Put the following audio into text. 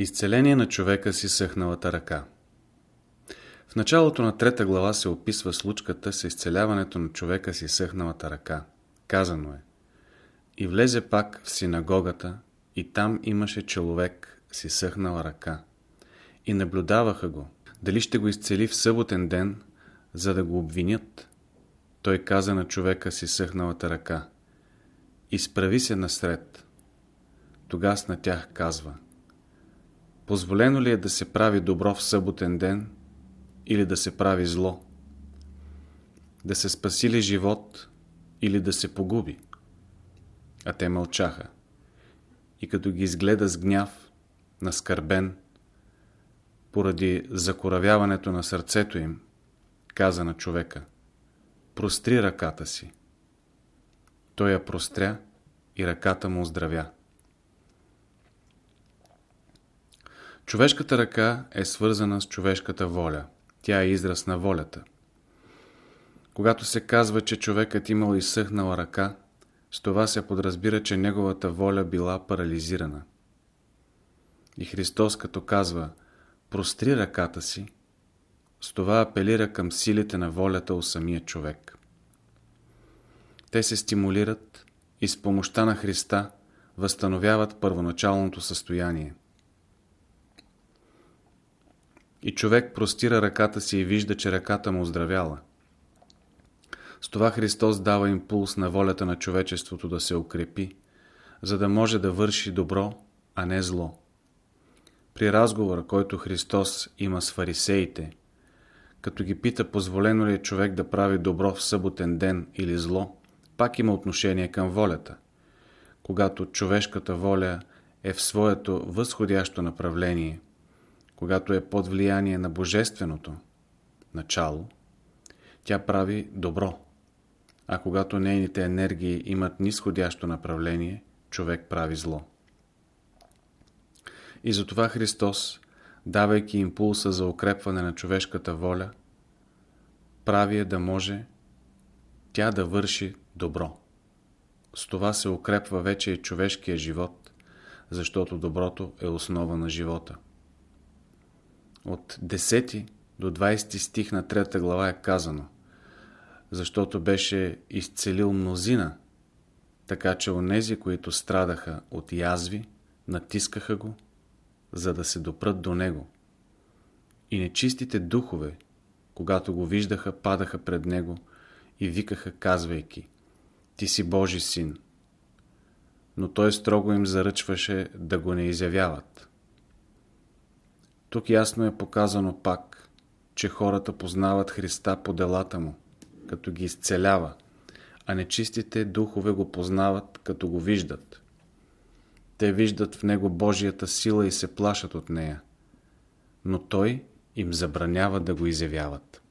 Изцеление на човека си съхналата ръка В началото на трета глава се описва случката с изцеляването на човека си съхналата ръка. Казано е И влезе пак в синагогата и там имаше човек си съхнала ръка. И наблюдаваха го, дали ще го изцели в съботен ден, за да го обвинят. Той каза на човека си съхналата ръка Изправи се насред. Тогас на тях казва – Позволено ли е да се прави добро в съботен ден или да се прави зло? Да се спаси ли живот или да се погуби? А те мълчаха. И като ги изгледа с гняв, наскърбен, поради закоравяването на сърцето им, каза на човека Простри ръката си. Той я простря и ръката му оздравя. Човешката ръка е свързана с човешката воля. Тя е израз на волята. Когато се казва, че човекът имал изсъхнала ръка, с това се подразбира, че неговата воля била парализирана. И Христос като казва «Простри ръката си», с това апелира към силите на волята у самия човек. Те се стимулират и с помощта на Христа възстановяват първоначалното състояние – и човек простира ръката си и вижда, че ръката му оздравяла. С това Христос дава импулс на волята на човечеството да се укрепи, за да може да върши добро, а не зло. При разговора, който Христос има с фарисеите, като ги пита позволено ли е човек да прави добро в съботен ден или зло, пак има отношение към волята. Когато човешката воля е в своето възходящо направление – когато е под влияние на Божественото начало, тя прави добро. А когато нейните енергии имат нисходящо направление, човек прави зло. И затова Христос, давайки импулса за укрепване на човешката воля, прави е да може тя да върши добро. С това се укрепва вече и човешкия живот, защото доброто е основа на живота. От 10 до 20 стих на 3 глава е казано защото беше изцелил мнозина, така че онези, които страдаха от язви, натискаха го, за да се допрат до него. И нечистите духове, когато го виждаха, падаха пред него и викаха, казвайки Ти си Божи син. Но той строго им заръчваше да го не изявяват. Тук ясно е показано пак, че хората познават Христа по делата му, като ги изцелява, а нечистите духове го познават, като го виждат. Те виждат в него Божията сила и се плашат от нея, но той им забранява да го изявяват.